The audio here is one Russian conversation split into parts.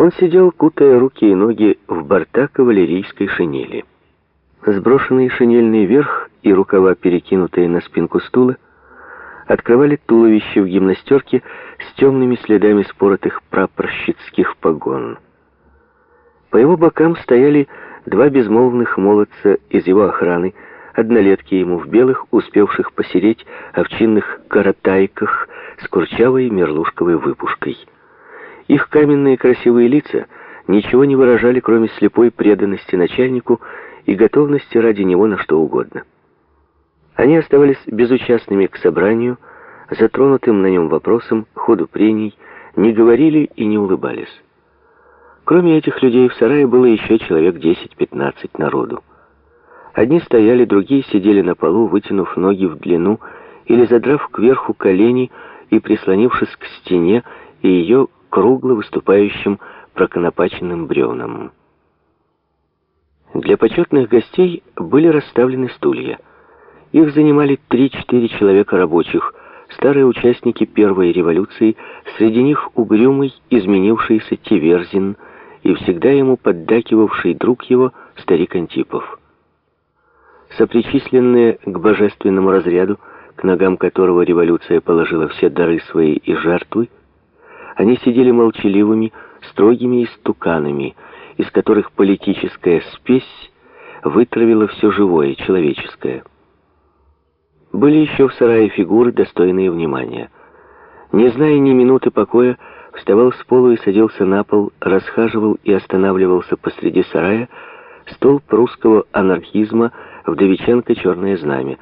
Он сидел, кутая руки и ноги в борта кавалерийской шинели. Сброшенный шинельный верх и рукава, перекинутые на спинку стула, открывали туловище в гимнастерке с темными следами споротых прапорщицких погон. По его бокам стояли два безмолвных молодца из его охраны, однолетки ему в белых, успевших посереть овчинных каратайках с курчавой мерлушковой выпушкой. Их каменные красивые лица ничего не выражали, кроме слепой преданности начальнику и готовности ради него на что угодно. Они оставались безучастными к собранию, затронутым на нем вопросом, ходу прений, не говорили и не улыбались. Кроме этих людей в сарае было еще человек 10-15 народу. Одни стояли, другие сидели на полу, вытянув ноги в длину или задрав кверху колени и прислонившись к стене и ее кругло выступающим проконопаченным бревнам. Для почетных гостей были расставлены стулья. Их занимали 3-4 человека рабочих, старые участники первой революции, среди них угрюмый, изменившийся Тиверзин – и всегда ему поддакивавший друг его, старик Антипов. Сопричисленные к божественному разряду, к ногам которого революция положила все дары свои и жертвы, они сидели молчаливыми, строгими истуканами, из которых политическая спесь вытравила все живое, человеческое. Были еще в сарае фигуры, достойные внимания. Не зная ни минуты покоя, вставал с пола и садился на пол, расхаживал и останавливался посреди сарая, столб русского анархизма, вдовиченко черное знамя.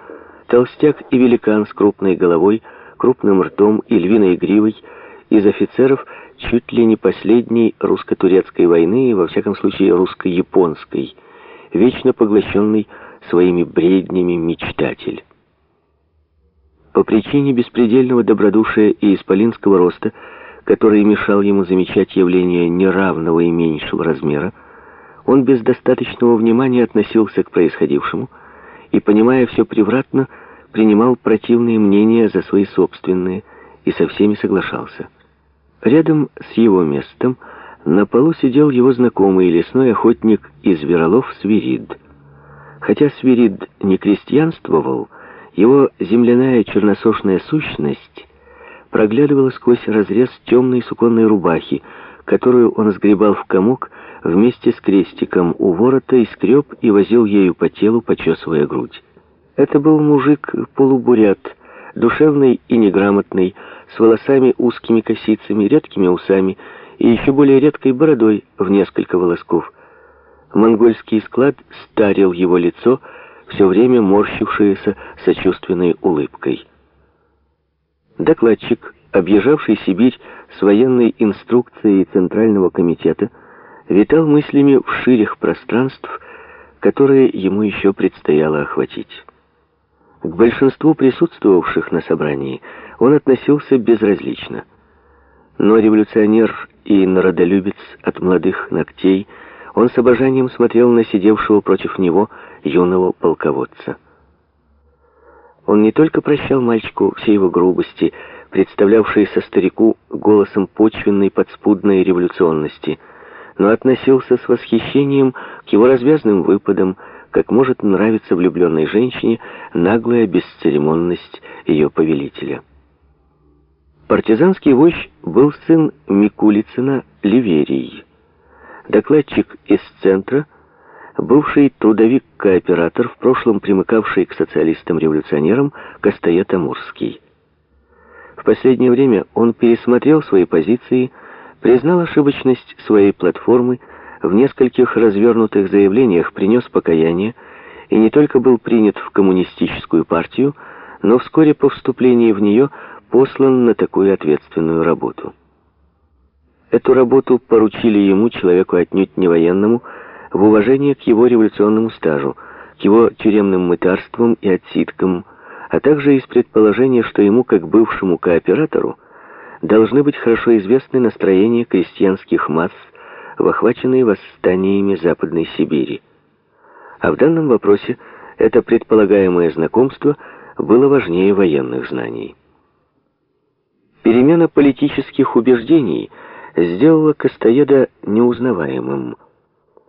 Толстяк и великан с крупной головой, крупным ртом и львиной гривой, из офицеров чуть ли не последней русско-турецкой войны, и во всяком случае русско-японской, вечно поглощенный своими бреднями мечтатель. По причине беспредельного добродушия и исполинского роста который мешал ему замечать явления неравного и меньшего размера, он без достаточного внимания относился к происходившему и, понимая все превратно, принимал противные мнения за свои собственные и со всеми соглашался. Рядом с его местом на полу сидел его знакомый лесной охотник из Веролов Свирид. Хотя Свирид не крестьянствовал, его земляная черносошная сущность проглядывала сквозь разрез темной суконной рубахи, которую он сгребал в комок вместе с крестиком у ворота и скреб и возил ею по телу, почесывая грудь. Это был мужик-полубурят, душевный и неграмотный, с волосами узкими косицами, редкими усами и еще более редкой бородой в несколько волосков. Монгольский склад старил его лицо, все время морщившееся сочувственной улыбкой. Докладчик, объезжавший Сибирь с военной инструкцией Центрального комитета, витал мыслями в ширях пространств, которые ему еще предстояло охватить. К большинству присутствовавших на собрании он относился безразлично. Но революционер и народолюбец от молодых ногтей, он с обожанием смотрел на сидевшего против него юного полководца. Он не только прощал мальчику все его грубости, представлявшиеся старику голосом почвенной подспудной революционности, но относился с восхищением к его развязным выпадам, как может нравиться влюбленной женщине наглая бесцеремонность ее повелителя. Партизанский вождь был сын Микулицына Ливерий. Докладчик из центра – бывший трудовик-кооператор, в прошлом примыкавший к социалистам-революционерам Костоед Амурский. В последнее время он пересмотрел свои позиции, признал ошибочность своей платформы, в нескольких развернутых заявлениях принес покаяние и не только был принят в коммунистическую партию, но вскоре по вступлении в нее послан на такую ответственную работу. Эту работу поручили ему, человеку отнюдь не военному, в уважение к его революционному стажу, к его тюремным мытарствам и отсидкам, а также из предположения, что ему, как бывшему кооператору, должны быть хорошо известны настроения крестьянских масс, в охваченные восстаниями Западной Сибири. А в данном вопросе это предполагаемое знакомство было важнее военных знаний. Перемена политических убеждений сделала Костоеда неузнаваемым.